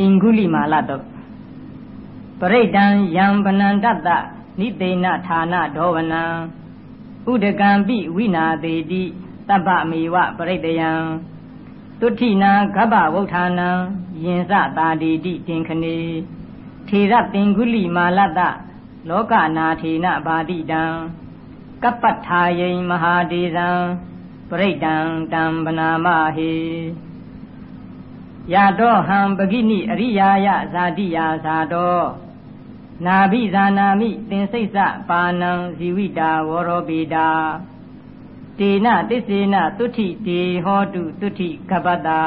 အင်္ဂုလိမာလတုတ်ပရိဒံယံဗနန္တတနိသေနဌာနဒောဝနံဥဒကံပိဝိနာသေးတိတပ္ပမေဝပရိတယံတုဋ္ဌိနာဂဗ္ဗဝုဋ္ဌာနံယင်စတာတိတိတင်ခနေထေရသင်္ကုလိမာလတလောကနာထေနဘာတိတံကပ္ပထာယိမဟာဒေဇံပရိဒံတံဗနာမဟေ ယတောဟံပဂိနိအရိယာယဇာတိယာဇာတောနာဘိဇာနာမိသင်္စိတ်စပါဏံဇီဝိတာဝရောပိတာတေနတစ္ဆေနသုဋ္ဌိတေဟောတုသုဋ္ဌိကပ္ပတာ